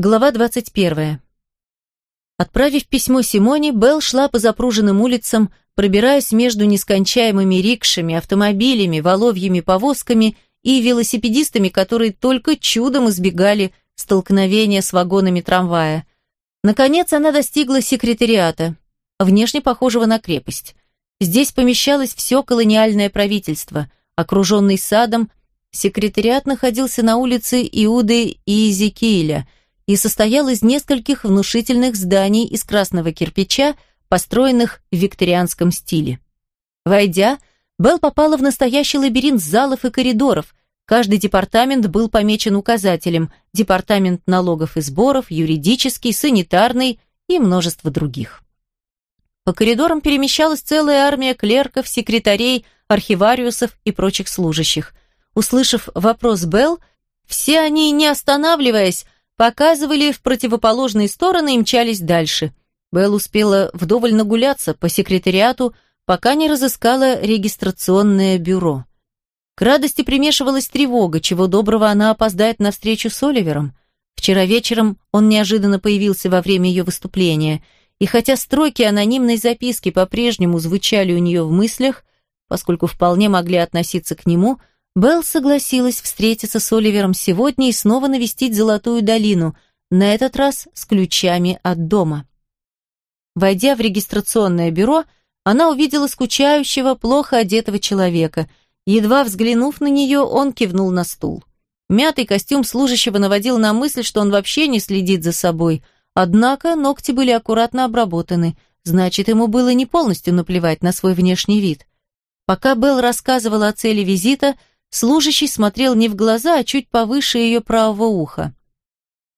Глава 21. Отправив письмо Симоне, Белл шла по запруженным улицам, пробираясь между нескончаемыми рикшами, автомобилями, воловьими повозками и велосипедистами, которые только чудом избегали столкновения с вагонами трамвая. Наконец она достигла секретариата, внешне похожего на крепость. Здесь помещалось все колониальное правительство. Окруженный садом, секретариат находился на улице Иуды и Иезекииля и состоял из нескольких внушительных зданий из красного кирпича, построенных в викторианском стиле. Войдя, Белл попала в настоящий лабиринт залов и коридоров. Каждый департамент был помечен указателем – департамент налогов и сборов, юридический, санитарный и множество других. По коридорам перемещалась целая армия клерков, секретарей, архивариусов и прочих служащих. Услышав вопрос Белл, все они, не останавливаясь, показывали в противоположные стороны и мчались дальше. Белл успела вдоволь нагуляться по секретариату, пока не разыскала регистрационное бюро. К радости примешивалась тревога, чего доброго она опоздает на встречу с Оливером. Вчера вечером он неожиданно появился во время ее выступления – и хотя строки анонимной записки по-прежнему звучали у нее в мыслях, поскольку вполне могли относиться к нему, Белл согласилась встретиться с Оливером сегодня и снова навестить Золотую долину, на этот раз с ключами от дома. Войдя в регистрационное бюро, она увидела скучающего, плохо одетого человека. Едва взглянув на нее, он кивнул на стул. Мятый костюм служащего наводил на мысль, что он вообще не следит за собой – Однако ногти были аккуратно обработаны, значит, ему было не полностью наплевать на свой внешний вид. Пока Белл рассказывала о цели визита, служащий смотрел не в глаза, а чуть повыше ее правого уха.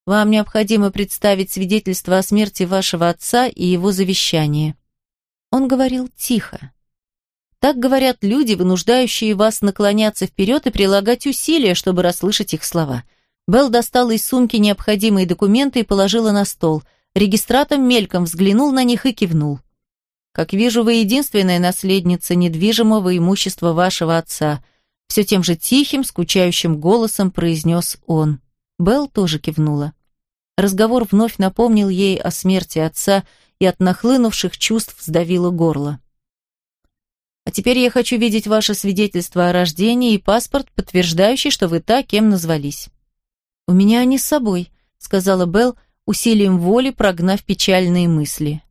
«Вам необходимо представить свидетельство о смерти вашего отца и его завещание». Он говорил тихо. Так говорят люди, вынуждающие вас наклоняться вперед и прилагать усилия, чтобы расслышать их слова – Белл достала из сумки необходимые документы и положила на стол. Регистратор мельком взглянул на них и кивнул. «Как вижу, вы единственная наследница недвижимого имущества вашего отца», все тем же тихим, скучающим голосом произнес он. Белл тоже кивнула. Разговор вновь напомнил ей о смерти отца и от нахлынувших чувств сдавило горло. «А теперь я хочу видеть ваше свидетельство о рождении и паспорт, подтверждающий, что вы та, кем назвались». «У меня они с собой», — сказала Белл, усилием воли прогнав печальные мысли.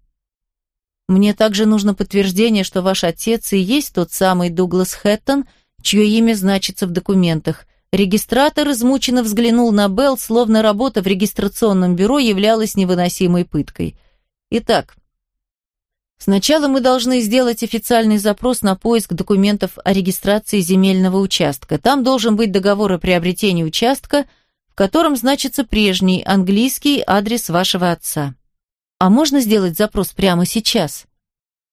«Мне также нужно подтверждение, что ваш отец и есть тот самый Дуглас Хэттон, чье имя значится в документах. Регистратор измученно взглянул на Белл, словно работа в регистрационном бюро являлась невыносимой пыткой. Итак, сначала мы должны сделать официальный запрос на поиск документов о регистрации земельного участка. Там должен быть договор о приобретении участка – котором значится прежний английский адрес вашего отца. А можно сделать запрос прямо сейчас?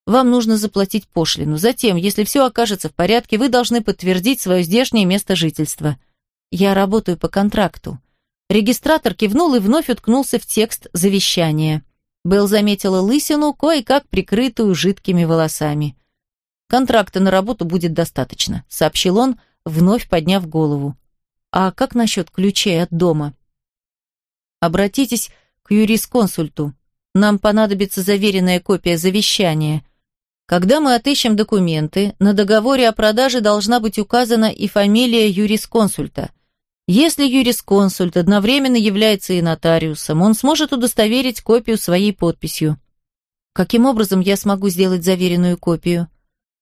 Вам нужно заплатить пошлину. Затем, если все окажется в порядке, вы должны подтвердить свое здешнее место жительства. Я работаю по контракту. Регистратор кивнул и вновь уткнулся в текст завещания. Белл заметила лысину, кое-как прикрытую жидкими волосами. «Контракта на работу будет достаточно», — сообщил он, вновь подняв голову. А как насчет ключей от дома? Обратитесь к юрисконсульту. Нам понадобится заверенная копия завещания. Когда мы отыщем документы, на договоре о продаже должна быть указана и фамилия юрисконсульта. Если юрисконсульт одновременно является и нотариусом, он сможет удостоверить копию своей подписью. Каким образом я смогу сделать заверенную копию?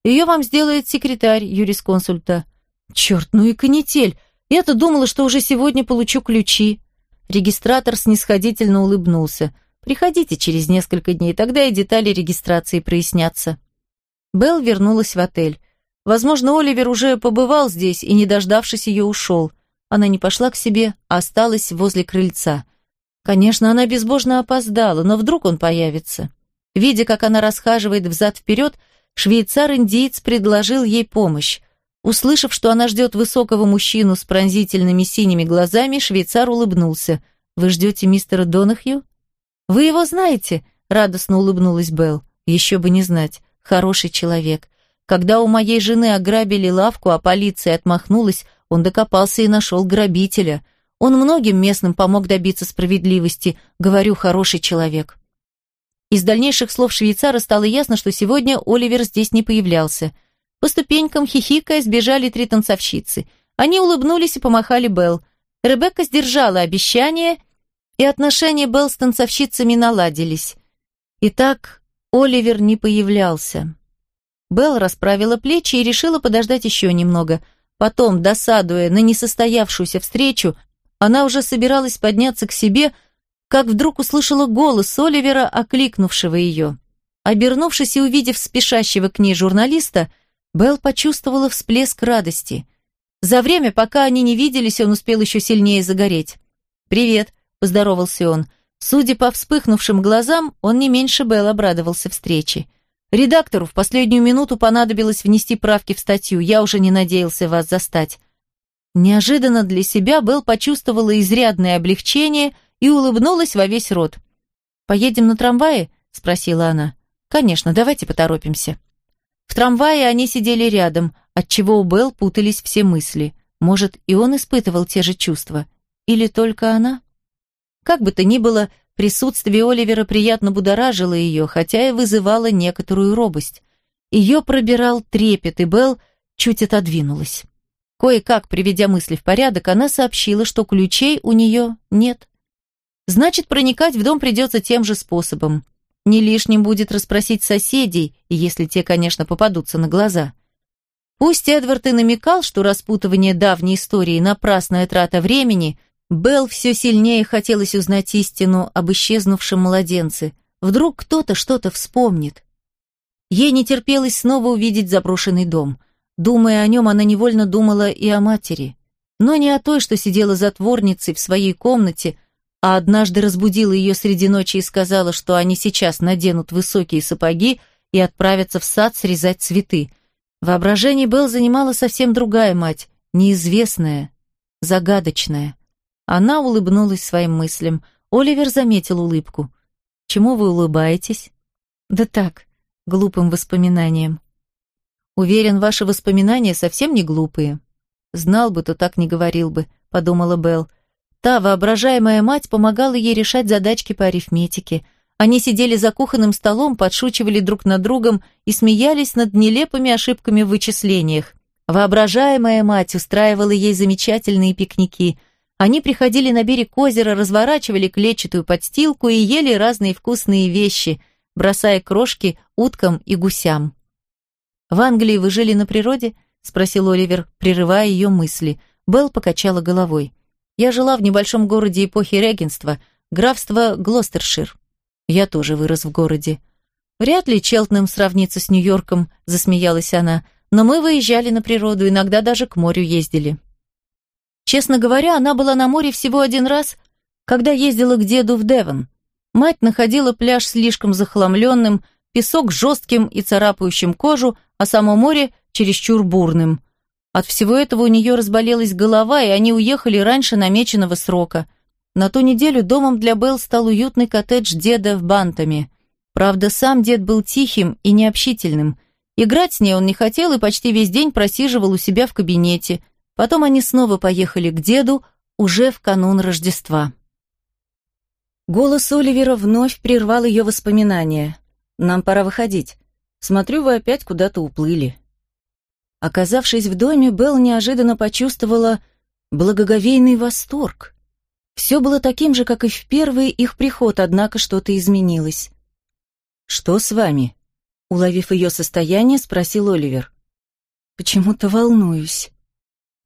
Ее вам сделает секретарь юрисконсульта. Черт, ну и канитель! Я-то думала, что уже сегодня получу ключи. Регистратор снисходительно улыбнулся. Приходите через несколько дней, тогда и детали регистрации прояснятся. Белл вернулась в отель. Возможно, Оливер уже побывал здесь и, не дождавшись ее, ушел. Она не пошла к себе, а осталась возле крыльца. Конечно, она безбожно опоздала, но вдруг он появится. Видя, как она расхаживает взад-вперед, швейцар-индиец предложил ей помощь. Услышав, что она ждет высокого мужчину с пронзительными синими глазами, швейцар улыбнулся. «Вы ждете мистера Донахью?» «Вы его знаете?» — радостно улыбнулась Белл. «Еще бы не знать. Хороший человек. Когда у моей жены ограбили лавку, а полиция отмахнулась, он докопался и нашел грабителя. Он многим местным помог добиться справедливости. Говорю, хороший человек. Из дальнейших слов швейцара стало ясно, что сегодня Оливер здесь не появлялся. По ступенькам, хихикая, сбежали три танцовщицы. Они улыбнулись и помахали Белл. Ребекка сдержала обещание, и отношения Белл с танцовщицами наладились. Итак, Оливер не появлялся. Белл расправила плечи и решила подождать еще немного. Потом, досадуя на несостоявшуюся встречу, она уже собиралась подняться к себе, как вдруг услышала голос Оливера, окликнувшего ее. Обернувшись и увидев спешащего к ней журналиста, Белл почувствовала всплеск радости. За время, пока они не виделись, он успел еще сильнее загореть. «Привет», — поздоровался он. Судя по вспыхнувшим глазам, он не меньше Белл обрадовался встрече. «Редактору в последнюю минуту понадобилось внести правки в статью. Я уже не надеялся вас застать». Неожиданно для себя Белл почувствовала изрядное облегчение и улыбнулась во весь рот. «Поедем на трамвае?» — спросила она. «Конечно, давайте поторопимся». В трамвае они сидели рядом, отчего у Белл путались все мысли. Может, и он испытывал те же чувства? Или только она? Как бы то ни было, присутствие Оливера приятно будоражило ее, хотя и вызывало некоторую робость. Ее пробирал трепет, и Белл чуть отодвинулась. Кое-как, приведя мысли в порядок, она сообщила, что ключей у нее нет. Значит, проникать в дом придется тем же способом. Не лишним будет расспросить соседей, если те, конечно, попадутся на глаза. Пусть Эдвард и намекал, что распутывание давней истории – напрасная трата времени, Белл все сильнее хотелось узнать истину об исчезнувшем младенце. Вдруг кто-то что-то вспомнит. Ей не терпелось снова увидеть заброшенный дом. Думая о нем, она невольно думала и о матери. Но не о той, что сидела затворницей в своей комнате, а однажды разбудила ее среди ночи и сказала, что они сейчас наденут высокие сапоги и отправятся в сад срезать цветы. Воображение Белл занимала совсем другая мать, неизвестная, загадочная. Она улыбнулась своим мыслям. Оливер заметил улыбку. «Чему вы улыбаетесь?» «Да так, глупым воспоминаниям». «Уверен, ваши воспоминания совсем не глупые». «Знал бы, то так не говорил бы», — подумала Белл. Та воображаемая мать помогала ей решать задачки по арифметике. Они сидели за кухонным столом, подшучивали друг над другом и смеялись над нелепыми ошибками в вычислениях. Воображаемая мать устраивала ей замечательные пикники — они приходили на берег озера, разворачивали клетчатую подстилку и ели разные вкусные вещи, бросая крошки уткам и гусям. «В Англии вы жили на природе?» — спросил Оливер, прерывая ее мысли. Белл покачала головой. «Я жила в небольшом городе эпохи регенства, графство Глостершир. Я тоже вырос в городе. Вряд ли Челтнем сравнится с Нью-Йорком», — засмеялась она, «но мы выезжали на природу, иногда даже к морю ездили». Честно говоря, она была на море всего один раз, когда ездила к деду в Девон. Мать находила пляж слишком захламленным, песок жестким и царапающим кожу, а само море чересчур бурным. От всего этого у нее разболелась голова, и они уехали раньше намеченного срока. На ту неделю домом для Белл стал уютный коттедж деда в Бантами. Правда, сам дед был тихим и необщительным. Играть с ней он не хотел и почти весь день просиживал у себя в кабинете – Потом они снова поехали к деду, уже в канун Рождества. Голос Оливера вновь прервал ее воспоминания. «Нам пора выходить. Смотрю, вы опять куда-то уплыли». Оказавшись в доме, Белл неожиданно почувствовала благоговейный восторг. Все было таким же, как и в первый их приход, однако что-то изменилось. «Что с вами?» Уловив ее состояние, спросил Оливер. «Почему-то волнуюсь».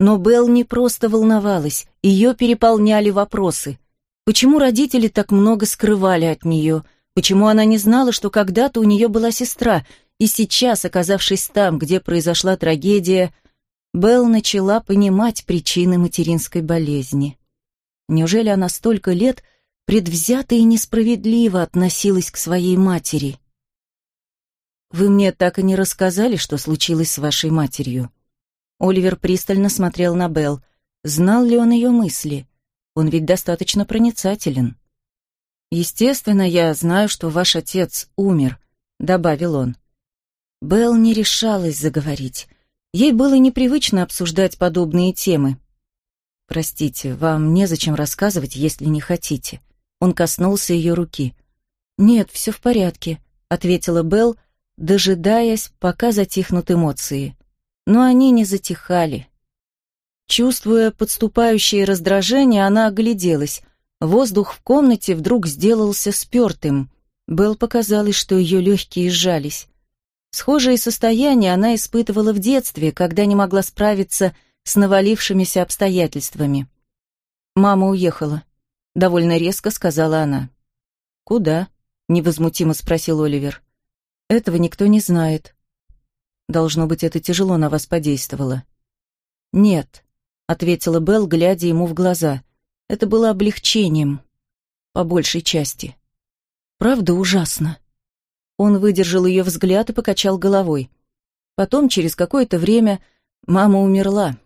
Но Белл не просто волновалась, ее переполняли вопросы. Почему родители так много скрывали от нее? Почему она не знала, что когда-то у нее была сестра, и сейчас, оказавшись там, где произошла трагедия, Белл начала понимать причины материнской болезни. Неужели она столько лет предвзято и несправедливо относилась к своей матери? «Вы мне так и не рассказали, что случилось с вашей матерью», Оливер пристально смотрел на Белл. Знал ли он ее мысли? Он ведь достаточно проницателен. «Естественно, я знаю, что ваш отец умер», — добавил он. Белл не решалась заговорить. Ей было непривычно обсуждать подобные темы. «Простите, вам незачем рассказывать, если не хотите». Он коснулся ее руки. «Нет, все в порядке», — ответила Белл, дожидаясь, пока затихнут эмоции. Но они не затихали. Чувствуя подступающее раздражение, она огляделась. Воздух в комнате вдруг сделался спертым. Белл показалось, что ее легкие сжались. Схожие состояния она испытывала в детстве, когда не могла справиться с навалившимися обстоятельствами. «Мама уехала», — довольно резко сказала она. «Куда?» — невозмутимо спросил Оливер. «Этого никто не знает». «Должно быть, это тяжело на вас подействовало». «Нет», — ответила Белл, глядя ему в глаза. Это было облегчением, по большей части. Правда ужасно. Он выдержал ее взгляд и покачал головой. Потом, через какое-то время, мама умерла.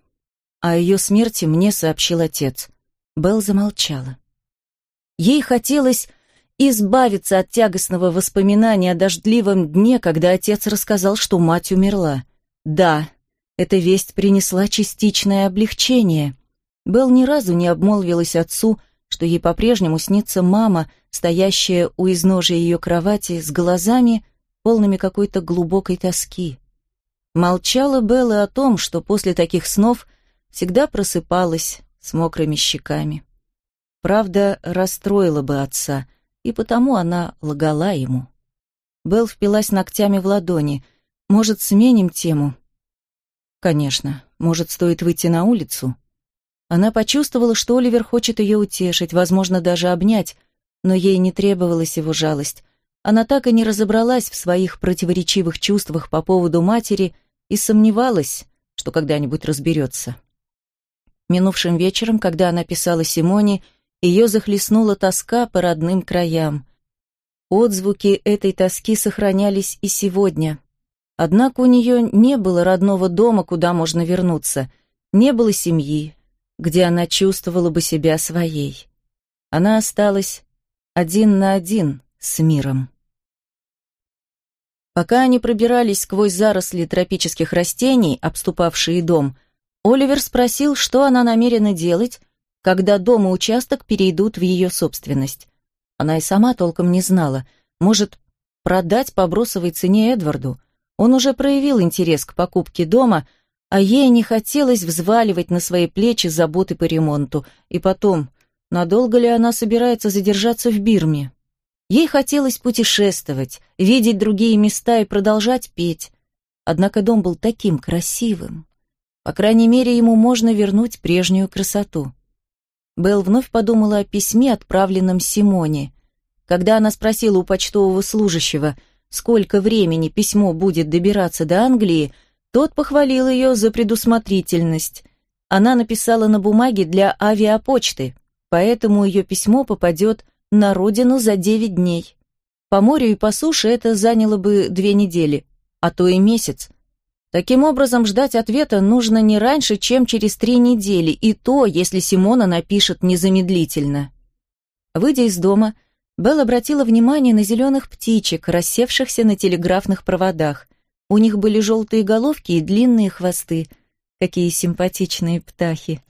О ее смерти мне сообщил отец. Белл замолчала. Ей хотелось избавиться от тягостного воспоминания о дождливом дне, когда отец рассказал, что мать умерла. Да, эта весть принесла частичное облегчение. Белл ни разу не обмолвилась отцу, что ей по-прежнему снится мама, стоящая у изножия ее кровати с глазами, полными какой-то глубокой тоски. Молчала Белла о том, что после таких снов всегда просыпалась с мокрыми щеками. Правда, расстроила бы отца, и потому она лгала ему. Белл впилась ногтями в ладони. «Может, сменим тему?» «Конечно. Может, стоит выйти на улицу?» Она почувствовала, что Оливер хочет ее утешить, возможно, даже обнять, но ей не требовалась его жалость. Она так и не разобралась в своих противоречивых чувствах по поводу матери и сомневалась, что когда-нибудь разберется. Минувшим вечером, когда она писала Симоне, ее захлестнула тоска по родным краям. Отзвуки этой тоски сохранялись и сегодня. Однако у нее не было родного дома, куда можно вернуться, не было семьи, где она чувствовала бы себя своей. Она осталась один на один с миром. Пока они пробирались сквозь заросли тропических растений, обступавшие дом, Оливер спросил, что она намерена делать, когда дом и участок перейдут в ее собственность. Она и сама толком не знала. Может, продать по бросовой цене Эдварду? Он уже проявил интерес к покупке дома – а ей не хотелось взваливать на свои плечи заботы по ремонту. И потом, надолго ли она собирается задержаться в Бирме? Ей хотелось путешествовать, видеть другие места и продолжать петь. Однако дом был таким красивым. По крайней мере, ему можно вернуть прежнюю красоту. Белл вновь подумала о письме, отправленном Симоне. Когда она спросила у почтового служащего, сколько времени письмо будет добираться до Англии, тот похвалил ее за предусмотрительность. Она написала на бумаге для авиапочты, поэтому ее письмо попадет на родину за девять дней. По морю и по суше это заняло бы две недели, а то и месяц. Таким образом, ждать ответа нужно не раньше, чем через три недели, и то, если Симона напишет незамедлительно. Выйдя из дома, Белл обратила внимание на зеленых птичек, рассевшихся на телеграфных проводах. У них были желтые головки и длинные хвосты. Какие симпатичные птахи.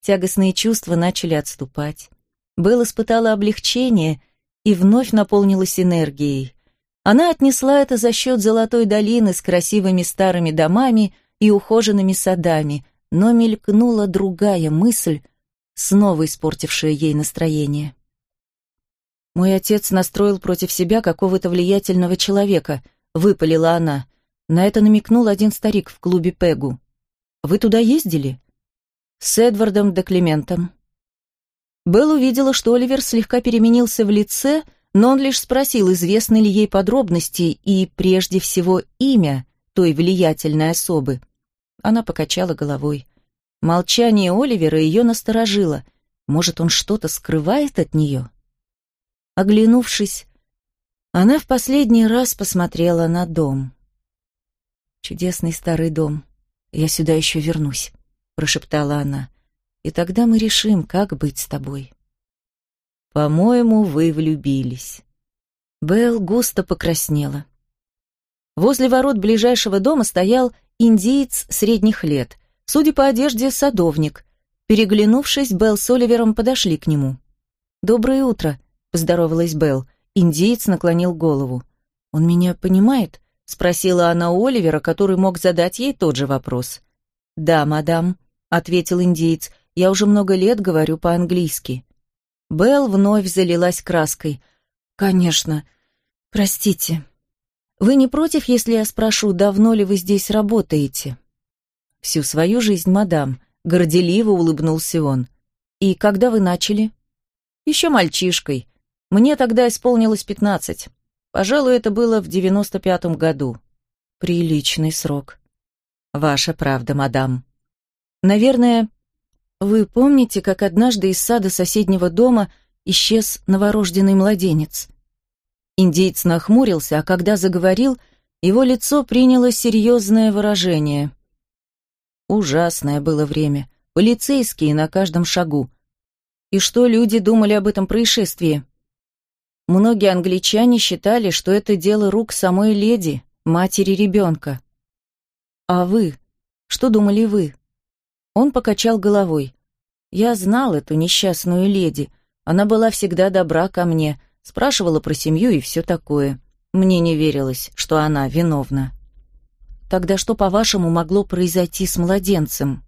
Тягостные чувства начали отступать. Белл испытала облегчение и вновь наполнилась энергией. Она отнесла это за счет золотой долины с красивыми старыми домами и ухоженными садами, но мелькнула другая мысль, снова испортившая ей настроение. «Мой отец настроил против себя какого-то влиятельного человека», — выпалила она. На это намекнул один старик в клубе Пегу. «Вы туда ездили?» «С Эдвардом де Клементом». Белл увидела, что Оливер слегка переменился в лице, но он лишь спросил, известны ли ей подробности и, прежде всего, имя той влиятельной особы. Она покачала головой. Молчание Оливера ее насторожило. Может, он что-то скрывает от нее? Оглянувшись, она в последний раз посмотрела на дом. «Чудесный старый дом. Я сюда еще вернусь», — прошептала она. «И тогда мы решим, как быть с тобой». «По-моему, вы влюбились». Белл густо покраснела. Возле ворот ближайшего дома стоял индиец средних лет, судя по одежде, садовник. Переглянувшись, Белл с Оливером подошли к нему. «Доброе утро», — поздоровалась Белл. Индиец наклонил голову. «Он меня понимает?» — спросила она у Оливера, который мог задать ей тот же вопрос. «Да, мадам», — ответил индиец. «Я уже много лет говорю по-английски». Белл вновь залилась краской. «Конечно. Простите. Вы не против, если я спрошу, давно ли вы здесь работаете?» «Всю свою жизнь, мадам», — горделиво улыбнулся он. «И когда вы начали?» «Еще мальчишкой. Мне тогда исполнилось пятнадцать. Пожалуй, это было в девяносто пятом году». «Приличный срок». «Ваша правда, мадам». «Наверное, вы помните, как однажды из сада соседнего дома исчез новорожденный младенец?» Индейец нахмурился, а когда заговорил, его лицо приняло серьезное выражение. Ужасное было время. Полицейские на каждом шагу. И что люди думали об этом происшествии? Многие англичане считали, что это дело рук самой леди, матери ребенка. А вы? Что думали вы? Он покачал головой. Я знал эту несчастную леди. Она была всегда добра ко мне, Спрашивала про семью и все такое. Мне не верилось, что она виновна. Тогда что, по-вашему, могло произойти с младенцем?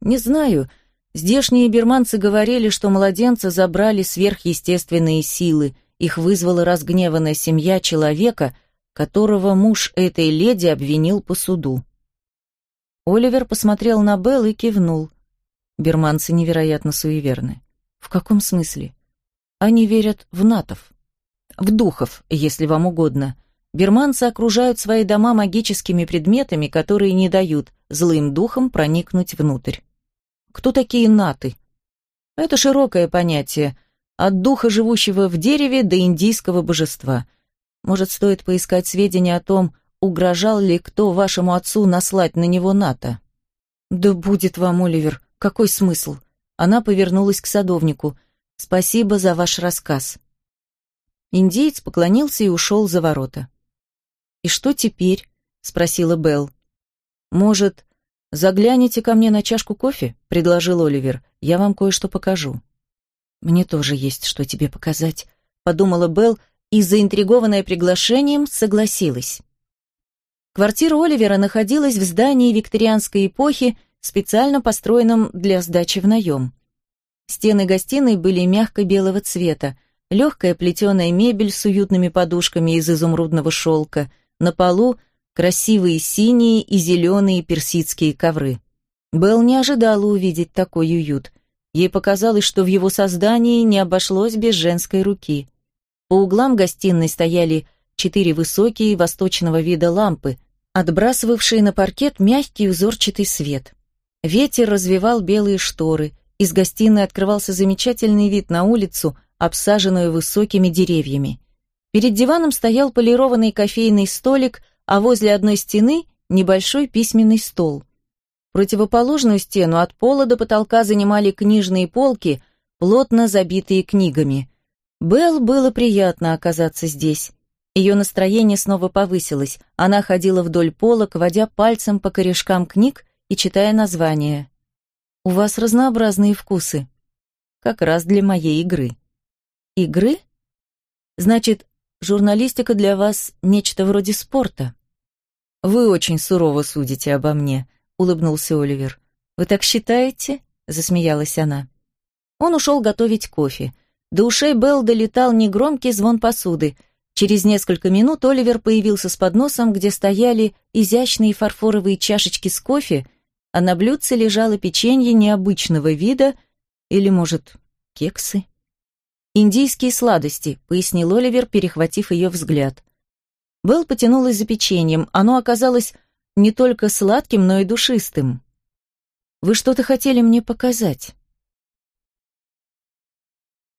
Не знаю. Здешние берманцы говорили, что младенца забрали сверхъестественные силы. Их вызвала разгневанная семья человека, которого муж этой леди обвинил по суду. Оливер посмотрел на Белл и кивнул. Берманцы невероятно суеверны. В каком смысле? Они верят в натов. В духов, если вам угодно. Берманцы окружают свои дома магическими предметами, которые не дают злым духам проникнуть внутрь. Кто такие наты? Это широкое понятие, от духа, живущего в дереве, до индийского божества. Может, стоит поискать сведения о том, угрожал ли кто вашему отцу наслать на него ната? Да будет вам, Оливер, какой смысл? Она повернулась к садовнику. Спасибо за ваш рассказ. Индеец поклонился и ушел за ворота. «И что теперь?» — спросила Белл. «Может, загляните ко мне на чашку кофе?» — предложил Оливер. «Я вам кое-что покажу». «Мне тоже есть что тебе показать», — подумала Белл и, заинтригованная приглашением, согласилась. Квартира Оливера находилась в здании викторианской эпохи, специально построенном для сдачи в наем. Стены гостиной были мягко-белого цвета, легкая плетеная мебель с уютными подушками из изумрудного шелка, на полу красивые синие и зеленые персидские ковры. Белл не ожидала увидеть такой уют. Ей показалось, что в его создании не обошлось без женской руки. По углам гостиной стояли четыре высокие восточного вида лампы, отбрасывавшие на паркет мягкий узорчатый свет. Ветер развивал белые шторы, из гостиной открывался замечательный вид на улицу, обсаженную высокими деревьями. Перед диваном стоял полированный кофейный столик, а возле одной стены небольшой письменный стол. Противоположную стену от пола до потолка занимали книжные полки, плотно забитые книгами. Белл было приятно оказаться здесь. Ее настроение снова повысилось. Она ходила вдоль полок, водя пальцем по корешкам книг и читая названия. У вас разнообразные вкусы. Как раз для моей игры. Игры? Значит, журналистика для вас нечто вроде спорта? Вы очень сурово судите обо мне, улыбнулся Оливер. Вы так считаете? засмеялась она. Он ушел готовить кофе. До ушей Белл долетал негромкий звон посуды. Через несколько минут Оливер появился с подносом, где стояли изящные фарфоровые чашечки с кофе а на блюдце лежало печенье необычного вида или, может, кексы? «Индийские сладости», — пояснил Оливер, перехватив ее взгляд. Белл потянулась за печеньем. Оно оказалось не только сладким, но и душистым. «Вы что-то хотели мне показать?»